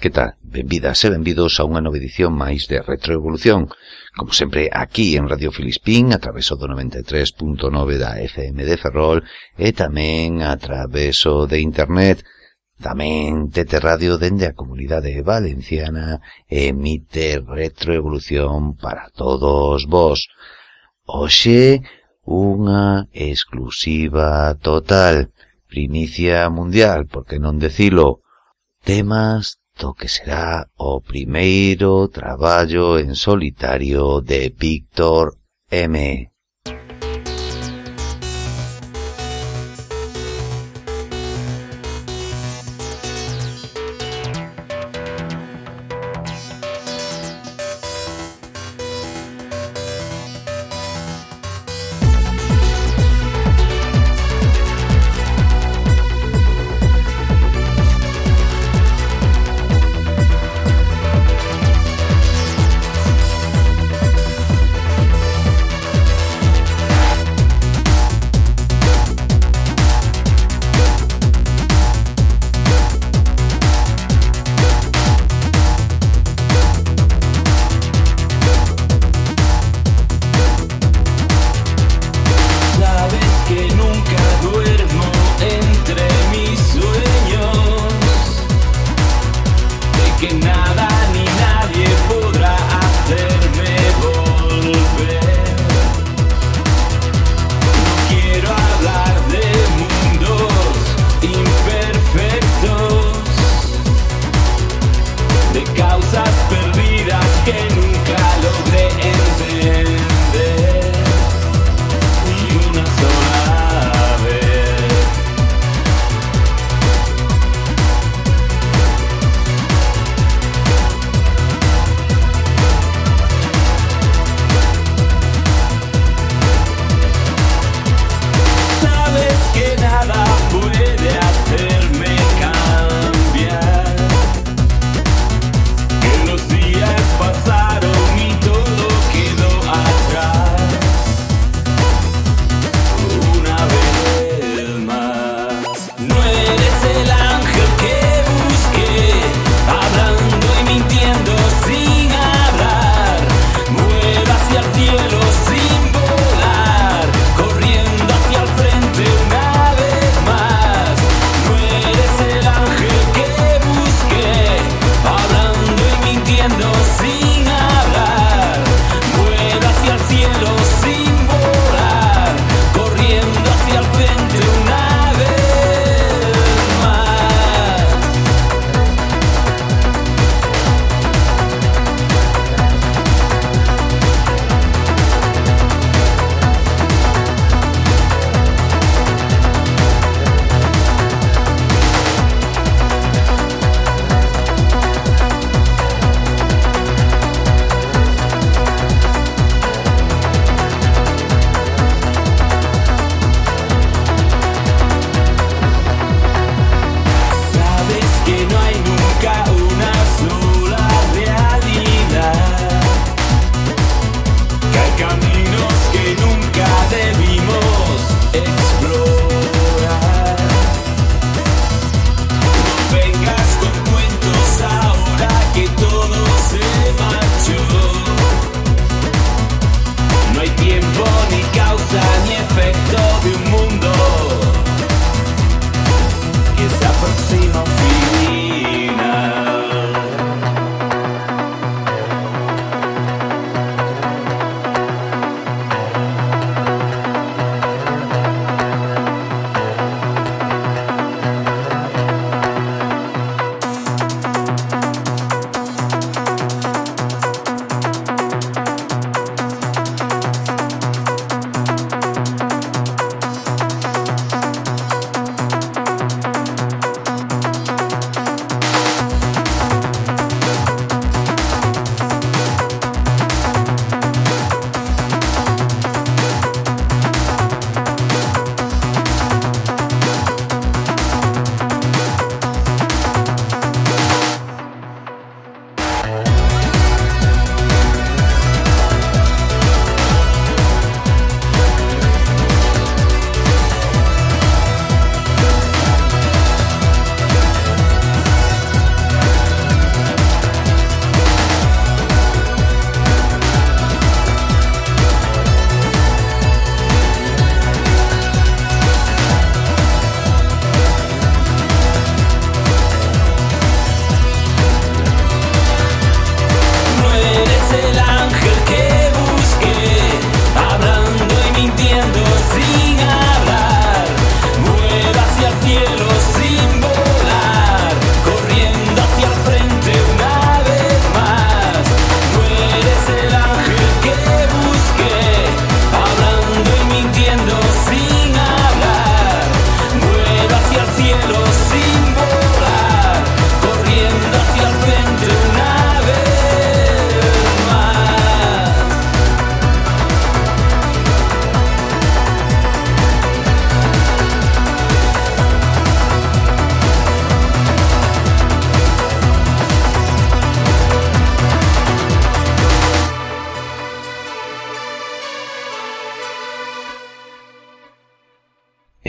Que tal? Benvidas e benvidos a unha nova edición máis de Retroevolución. Como sempre aquí en Radio Filispín A traveso do 93.9 da FM de Ferrol E tamén a traveso de Internet. Tamén Tete Radio dende a comunidade valenciana Emite Retroevolución para todos vos. Oxe, unha exclusiva total primicia mundial, por que non decilo, temas do que será o primeiro traballo en solitario de Víctor M.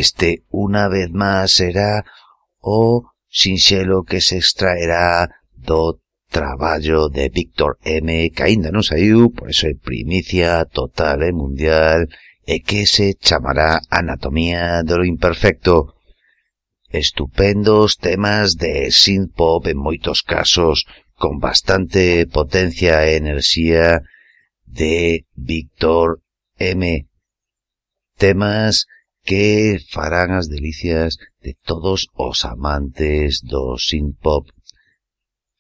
Este una vez más será o sinxelo que se extraerá do traballo de Víctor M. que ainda non saiu, por eso é primicia total e mundial, e que se chamará Anatomía do Imperfecto. Estupendos temas de synth pop en moitos casos, con bastante potencia e enerxía de Víctor M. Temas que farán as delicias de todos os amantes do synth-pop.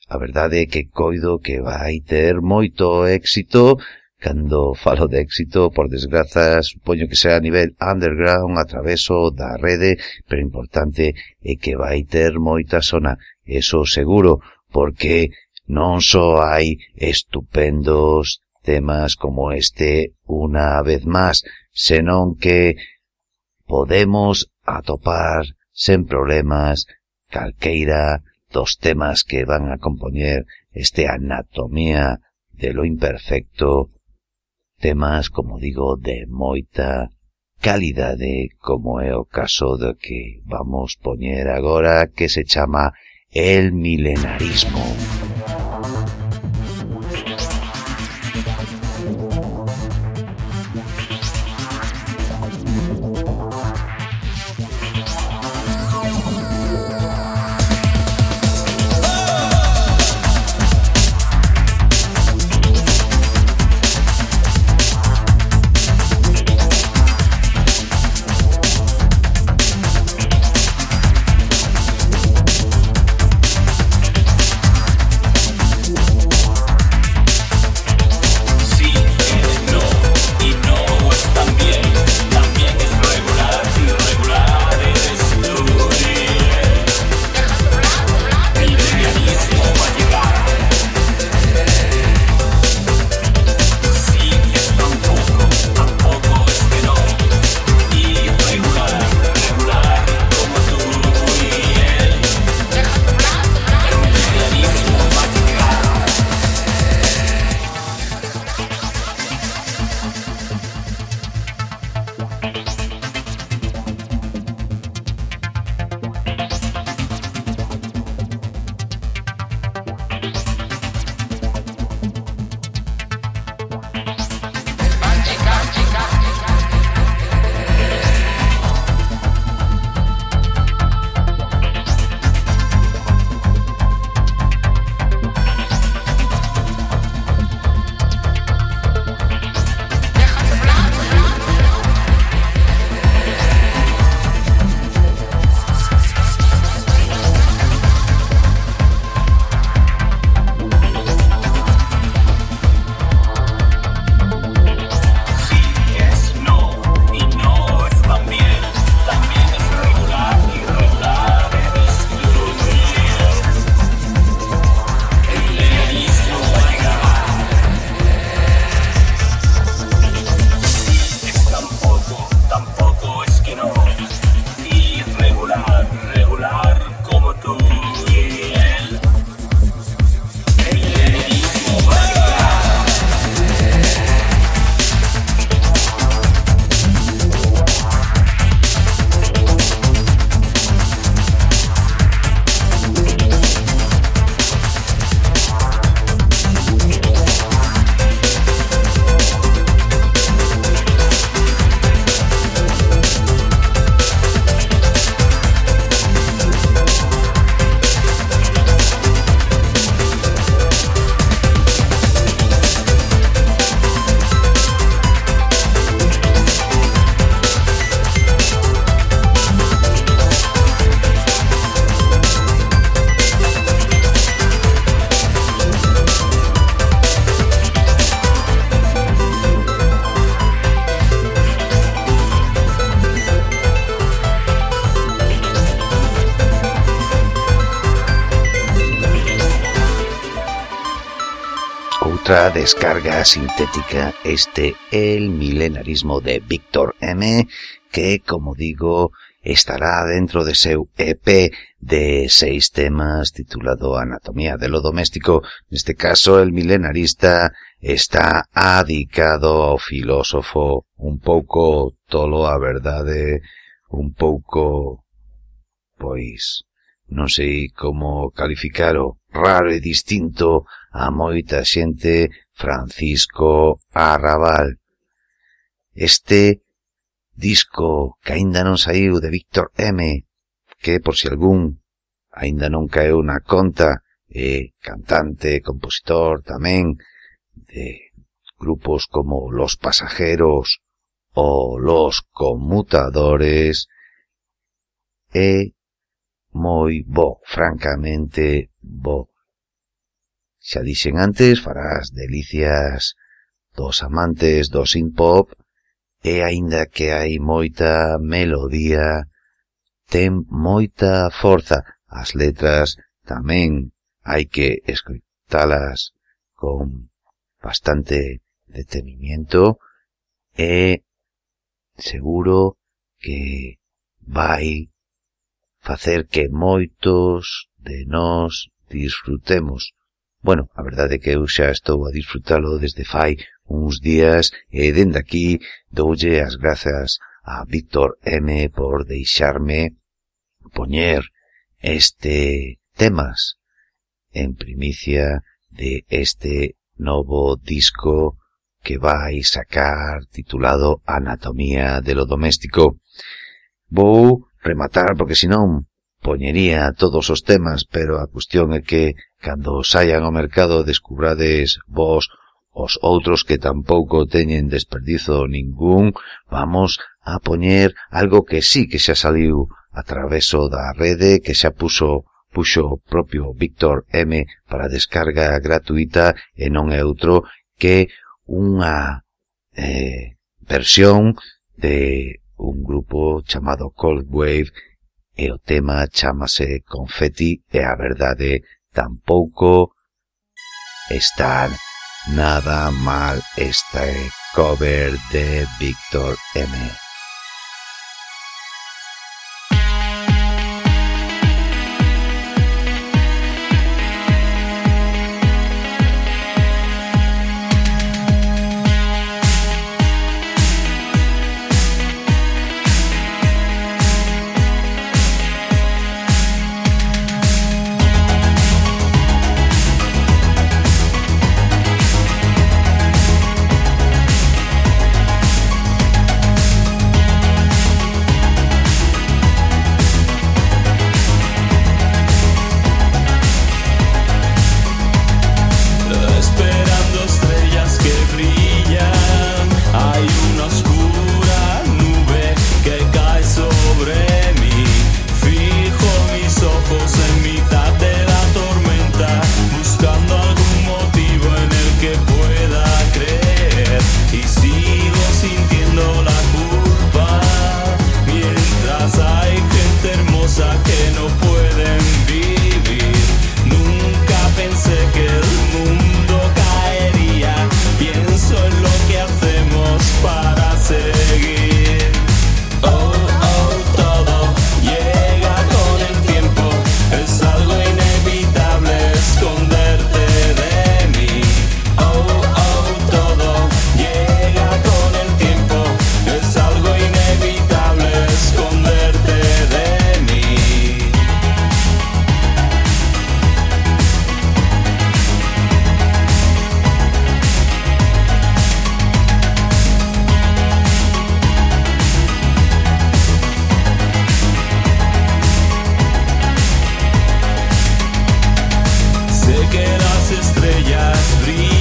A verdade é que coido que vai ter moito éxito, cando falo de éxito, por desgraza, supoño que sea a nivel underground, a traveso da rede, pero importante é que vai ter moita zona, eso seguro, porque non só hai estupendos temas como este unha vez máis, senón que podemos atopar sen problemas calqueira dos temas que van a compoñer este anatomía de lo imperfecto, temas, como digo, de moita calidade, como é o caso do que vamos poñer agora, que se chama El Milenarismo. Descarga sintética este El milenarismo de Víctor M, que, como digo, estará dentro de seu EP de seis temas titulado Anatomía de lo doméstico. Neste caso, el milenarista está adicado ao filósofo un pouco tolo a verdade, un pouco, pois, non sei como calificar o raro e distinto a moita xente Francisco Arrabal. Este disco que aínda non saiu de Víctor M, que por si algún aínda non caeu na conta, é cantante, compositor tamén de grupos como Los Pasajeros ou Los Conmutadores, é moi bo, francamente bo. Xa dixen antes, farás delicias dos amantes do synth-pop e aínda que hai moita melodía, ten moita forza. As letras tamén hai que escoitalas con bastante detenimiento e seguro que vai facer que moitos de nós disfrutemos. Bueno, a verdade é que eu xa estou a disfrutalo desde fai uns días e dende aquí doulle as grazas a Víctor M por deixarme poñer este temas en primicia de este novo disco que vai sacar titulado Anatomía de lo Doméstico. Vou rematar porque senón poñería todos os temas, pero a cuestión é que Cando saian ao mercado descubrades vos os outros que tampouco teñen desperdizo ningún, vamos a poñer algo que sí que xa saliu a traveso da rede que xa puso puxo o propio Víctor M para descarga gratuita e non é outro que unha eh, versión de un grupo chamado Cold Wave e o tema chamase Confetti e a verdade tampouco está nada mal este cover de Víctor M. que las estrellas brillan.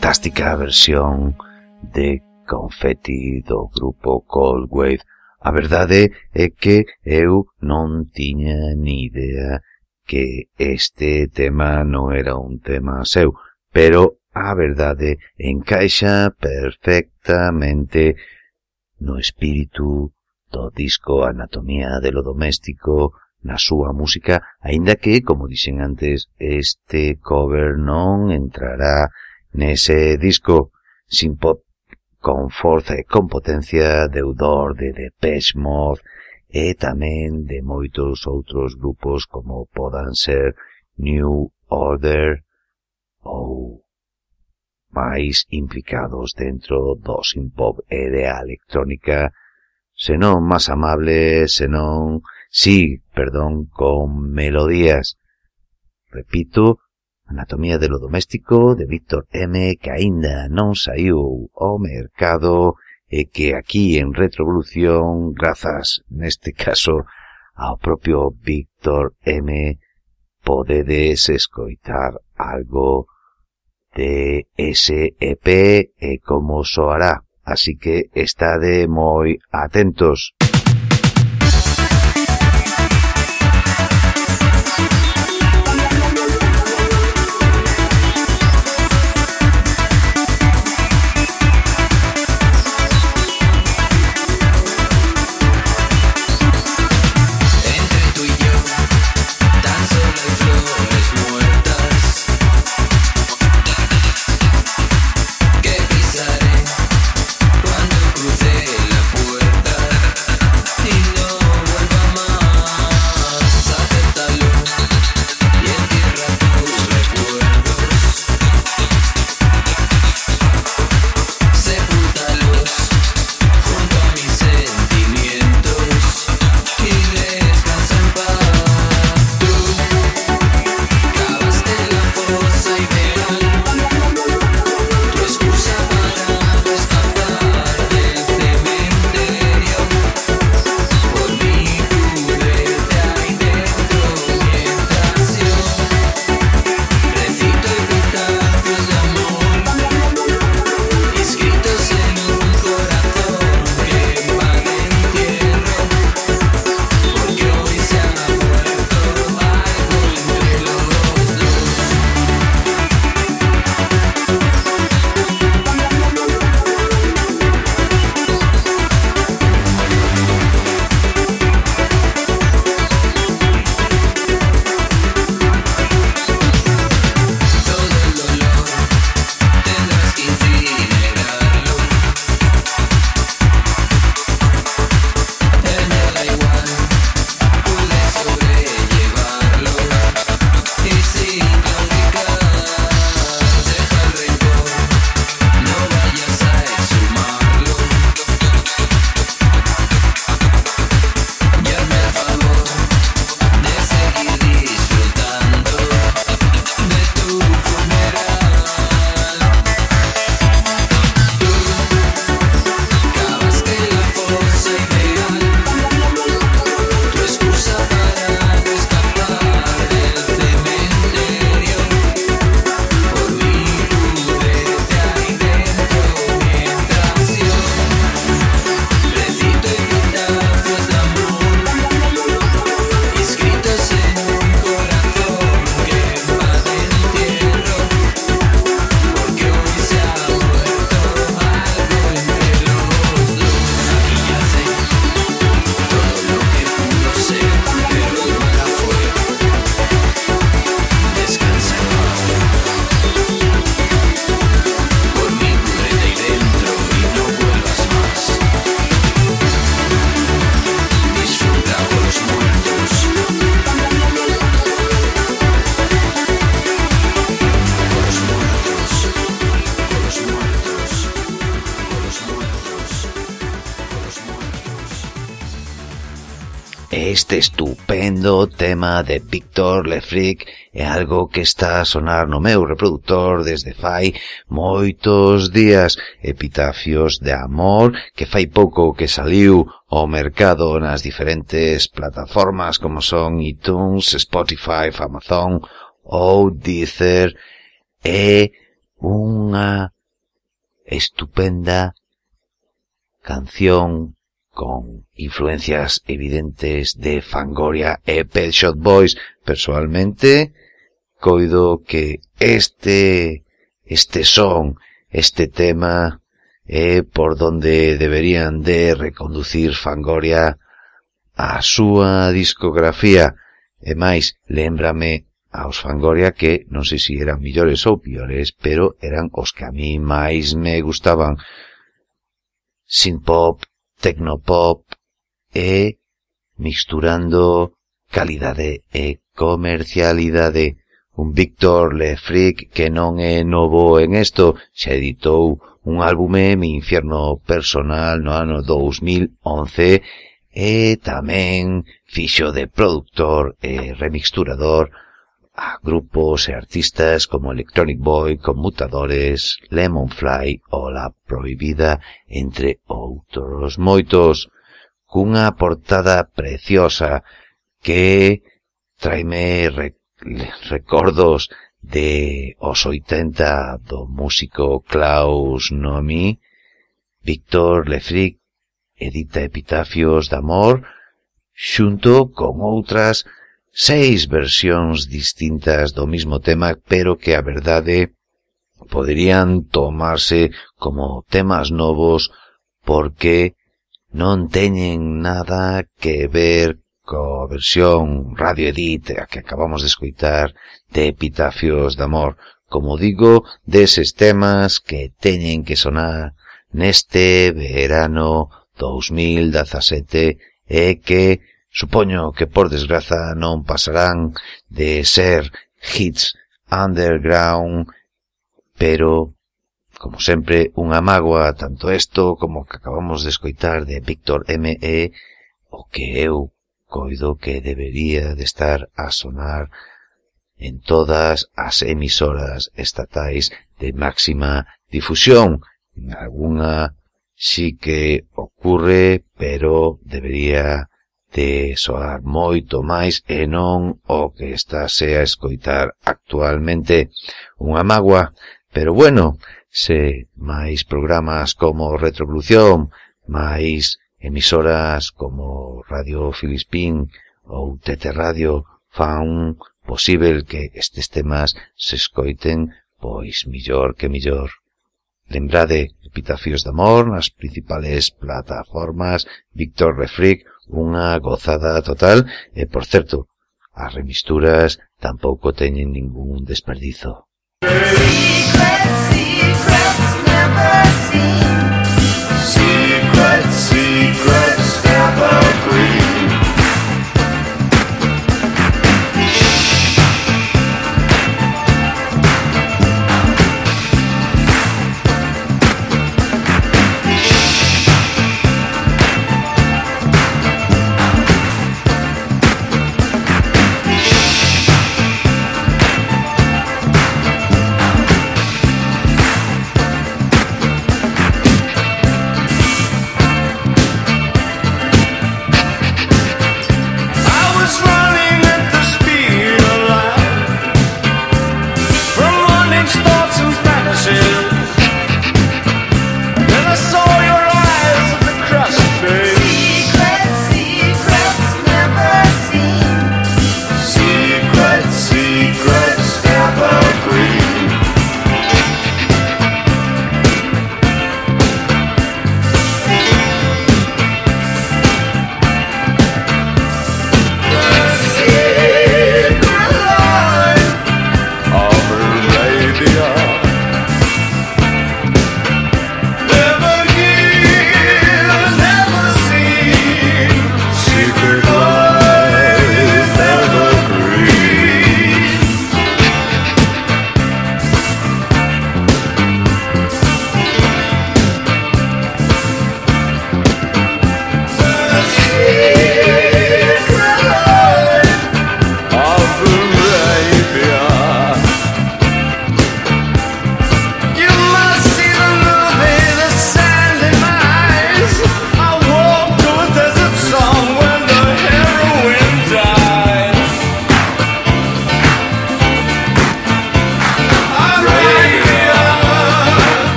fantástica versión de Confetti do grupo Cold Wave. A verdade é que eu non tiña ni idea que este tema non era un tema seu, pero a verdade encaixa perfectamente no espírito do disco Anatomía de lo Doméstico na súa música, aínda que, como dixen antes, este cover non entrará Nese disco, sin pop, con forza e con potencia deudor de Depeche Mode e tamén de moitos outros grupos como podan ser New Order ou máis implicados dentro do synth-pop e da electrónica, senón máis amable, senón, sí, perdón, con melodías, repito, Anatomía de lo doméstico de Víctor M que aínda non saiu ao mercado e que aquí en Retrovolución, grazas neste caso ao propio Víctor M, podedes escoitar algo de ese EP e como soará. Así que estade moi atentos. tema de Victor Lefric é algo que está a sonar no meu reproductor desde fai moitos días. Epitafios de amor que fai pouco que saliu ao mercado nas diferentes plataformas como son iTunes, Spotify, Amazon ou Deezer. É unha estupenda canción con influencias evidentes de Fangoria e Pet Shot Boys. Personalmente, coido que este, este son, este tema, é por donde deberían de reconducir Fangoria a súa discografía. E máis, lembrame aos Fangoria que non sei se eran millores ou piores, pero eran os que a mí máis me gustaban. Sin pop, tecnopop e misturando calidade e comercialidade. Un Víctor Lefric que non é novo en esto, xa editou un álbume eh, Mi Infierno Personal no ano 2011 e tamén fixo de productor e remixturador a grupos e artistas como Electronic Boy, Conmutadores, Lemonfly ou La Prohibida, entre outros moitos, cunha portada preciosa que traime recordos de os 80 do músico Klaus Nomi, Víctor Lefric edita Epitafios de Amor, xunto con outras seis versións distintas do mismo tema, pero que a verdade poderían tomarse como temas novos porque non teñen nada que ver co versión Radio Edit a que acabamos de escoitar de Epitafios de Amor. Como digo, deses temas que teñen que sonar neste verano 2017 e que Supoño que por desgraza non pasarán de ser hits underground, pero como sempre unha mágoa tanto isto como que acabamos de escoitar de Víctor M.E., o que eu coido que debería de estar a sonar en todas as emisoras estatais de máxima difusión. En alguna sí que ocurre, pero debería de soar moito máis e non o que estáse a escoitar actualmente unha magua, pero bueno, se máis programas como Retrovolución, máis emisoras como Radio Filispín ou Tete Radio fan posible que estes temas se escoiten pois millor que millor. Lembrade Epitafios de Amor nas principales plataformas Víctor Refric unha gozada total e, por certo, as remisturas tampouco teñen ningún desperdizo. Secret, secrets, never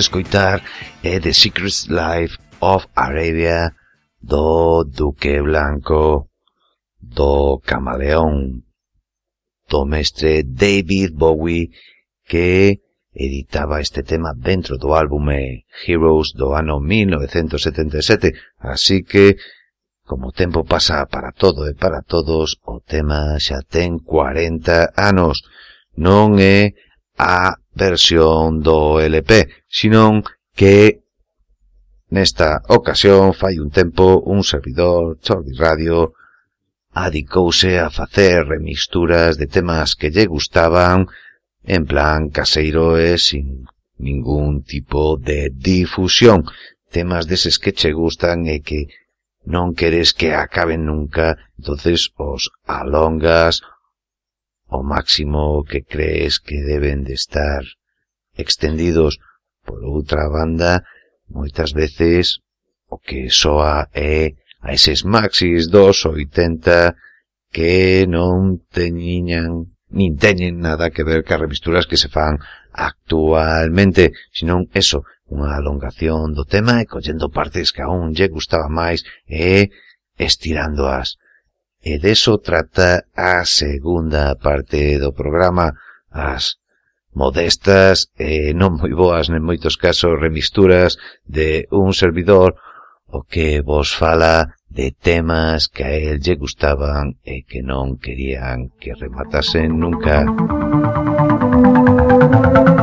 de escoitar é The Secret Life of Arabia do Duque Blanco, do Camaleón, do mestre David Bowie que editaba este tema dentro do álbume eh, Heroes do ano 1977, así que como o tempo pasa para todo e para todos, o tema xa ten 40 anos. Non é a versión do LP, sinón que nesta ocasión fai un tempo un servidor Chordi Radio adicouse a facer remixturas de temas que lle gustaban en plan caseiro e sin ningún tipo de difusión. Temas deses que che gustan e que non queres que acaben nunca, entonces os alongas, o máximo que crees que deben de estar extendidos por outra banda moitas veces o que soa é a eses maxis dos 80 que non teñiñan nin teñen nada que ver que as remisturas que se fan actualmente, senón eso, unha alongación do tema e collendo partes que aún lle gustaba máis e estirándoas. E deso trata a segunda parte do programa, as modestas e non moi boas en moitos casos remisturas de un servidor o que vos fala de temas que a él lle gustaban e que non querían que rematasen nunca. Música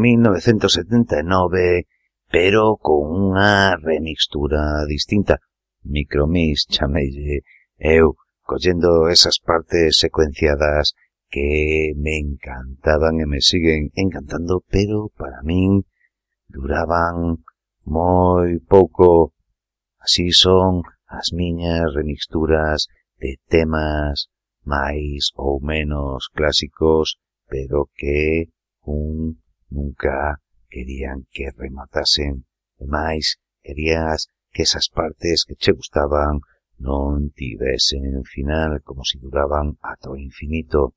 1979, pero con unha remixtura distinta. Micromix, chamelle eu, collendo esas partes secuenciadas que me encantaban e me siguen encantando, pero para min duraban moi pouco. Así son as miñas remixturas de temas máis ou menos clásicos, pero que un Nunca querían que rematasen, e máis querías que esas partes que che gustaban non tivesen final como si duraban ata o infinito.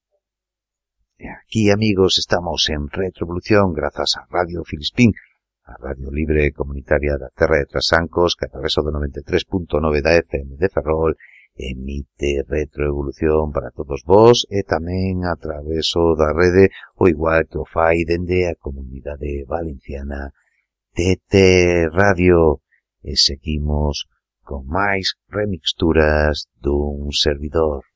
E aquí, amigos, estamos en Retrovolución grazas a Radio Filispín, a Radio Libre Comunitaria da Terra de Trasancos que a través do 93.9 da FM de Ferrol emite retroevolución para todos vós e tamén a traveso da rede o igual que o fai dende a comunidade valenciana TT Radio e seguimos con máis remixturas dun servidor.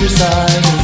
Your side.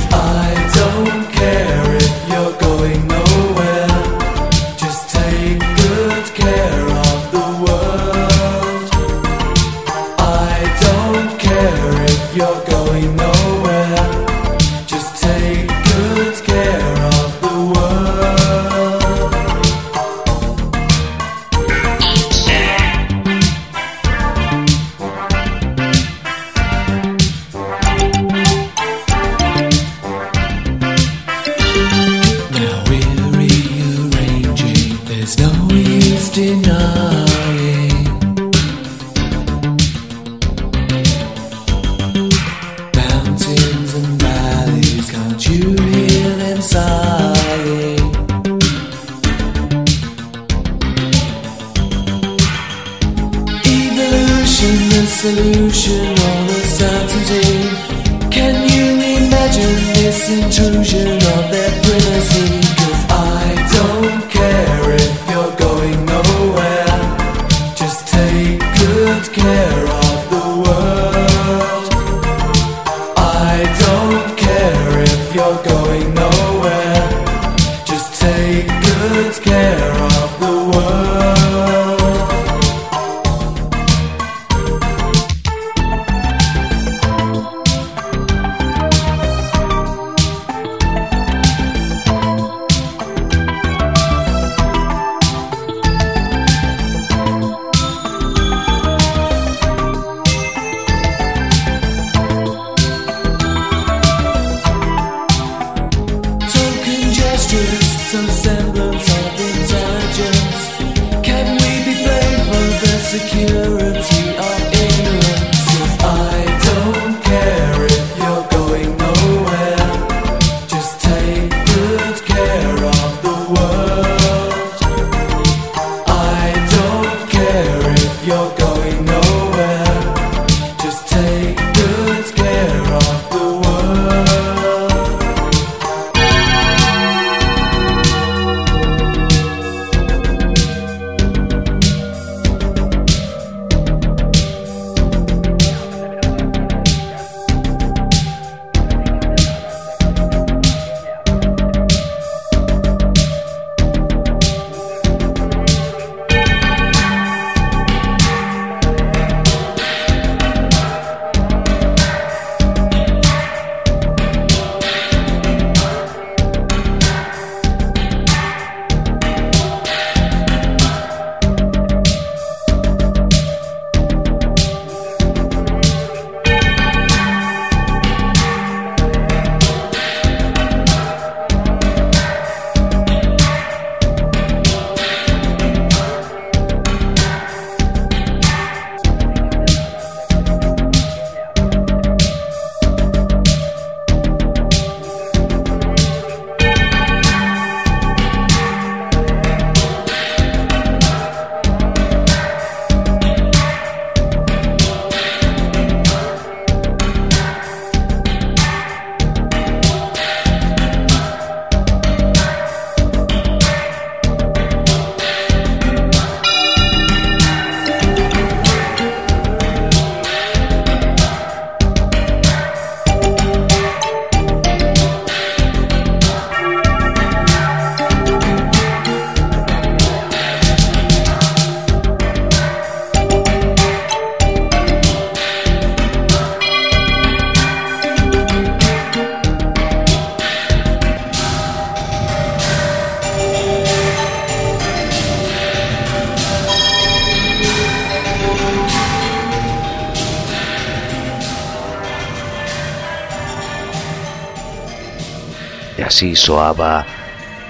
soaba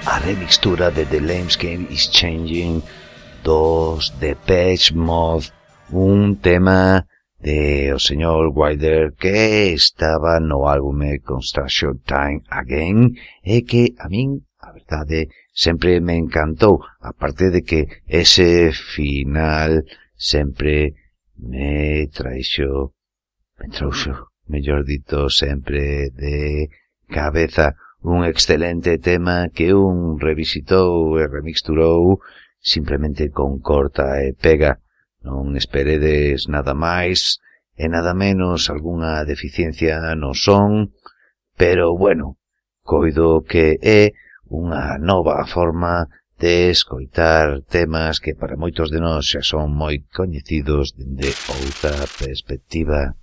a remixtura de The Game is Changing, dos de Patch Mod, un tema de o señor Wilder que estaba no álbume Construction Time Again e que a min, a verdade, sempre me encantou, aparte de que ese final sempre me traixo, me trouxo, mellor dito, sempre de cabeza un excelente tema que un revisitou e remixturou simplemente con corta e pega. Non esperedes nada máis e nada menos algunha deficiencia no son, pero bueno, coido que é unha nova forma de escoitar temas que para moitos de nós xa son moi coñecidos dende outra perspectiva.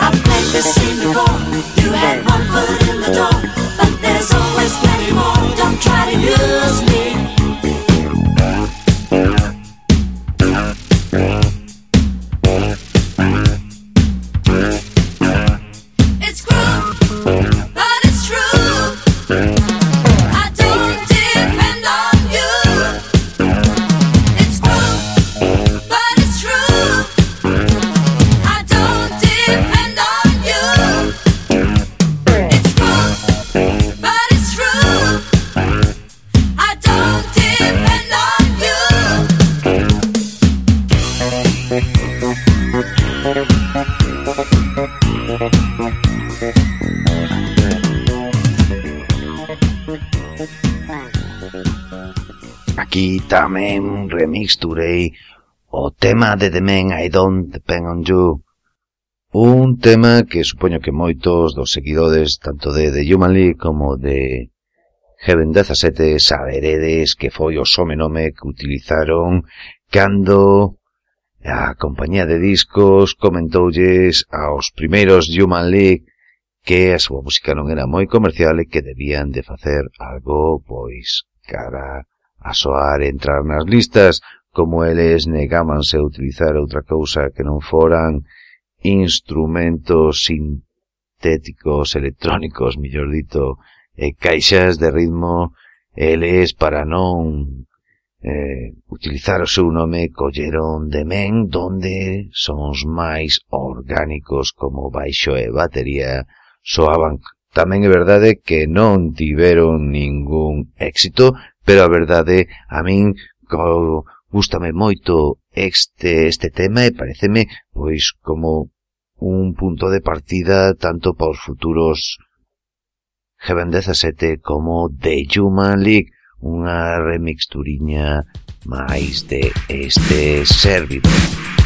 I've played this scene before. You had one foot tamén remixturei o tema de The Man I Don't Depend On You. Un tema que supoño que moitos dos seguidores tanto de The Human League como de Heaven 17 saberedes que foi o somenome que utilizaron cando a compañía de discos comentoulles aos primeiros Human League que a súa música non era moi comercial e que debían de facer algo pois cara a soar e entrar nas listas, como eles negámanse a utilizar outra cousa que non foran instrumentos sintéticos, electrónicos, millor dito, e caixas de ritmo, eles para non eh, utilizar o seu nome colleron de men donde sons máis orgánicos como baixo e batería soaban. Tamén é verdade que non tiveron ningún éxito, pero a verdade, a min, co, gustame moito este, este tema e pareceme, pois, como un punto de partida tanto para os futuros Heaven 17 como The Human League, unha remixturiña máis de este servidor.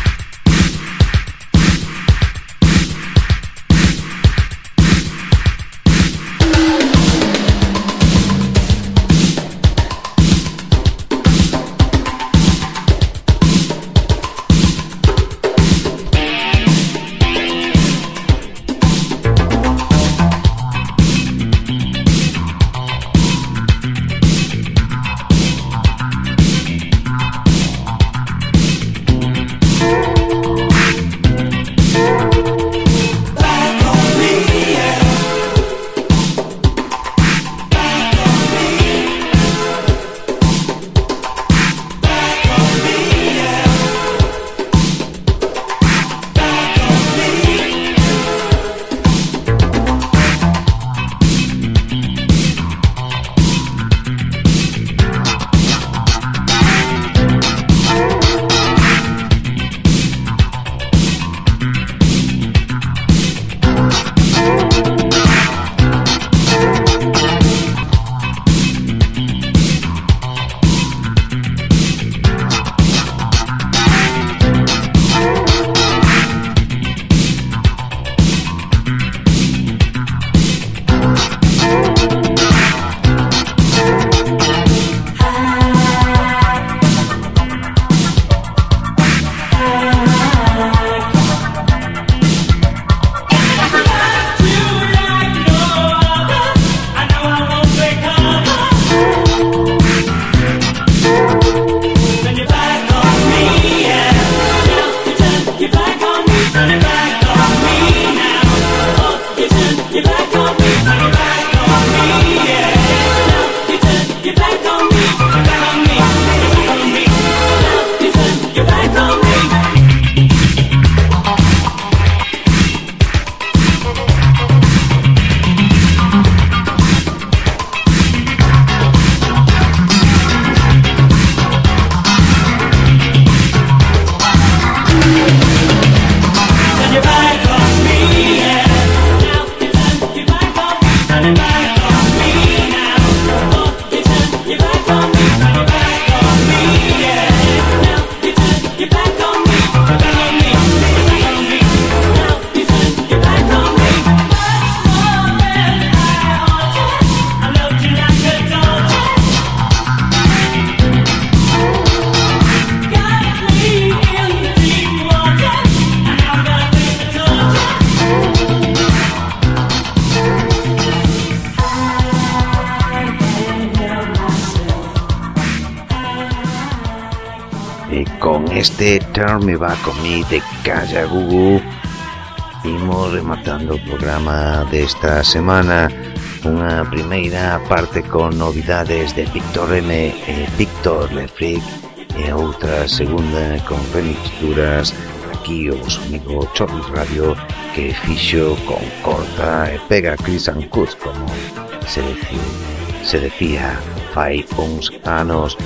Carnival Comi de Calla Gugu. Imos rematando o programa desta semana. Unha primeira parte con novidades de Víctor M e Víctor Lefric E outra segunda con remixturas aquí o vos amigo Chorris Radio que fixo con corta e pega Chris and como se decía, se decía fai uns anos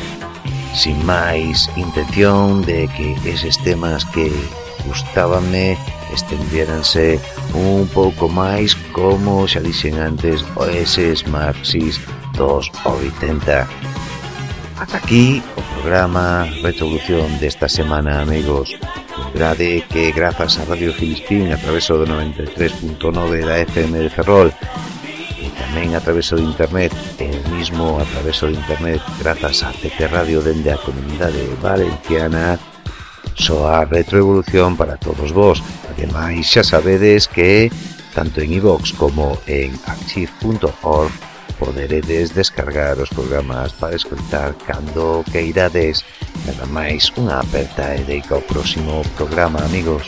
sin máis intención de que eses temas que gustábanme estendieranse un pouco máis como xa dixen antes o eses marxis dos 80 Ata aquí o programa Retrovolución desta semana, amigos. Lembrade que grazas a Radio Filispín a través do 93.9 da FM de Ferrol e tamén a través do internet en mesmo a través do internet grazas a TT Radio dende a comunidade valenciana soa retroevolución para todos vos. Ademais, xa sabedes que tanto en iVox como en archive.org poderedes descargar os programas para escoitar cando queirades. Nada máis, unha aperta e deica ao próximo programa, amigos.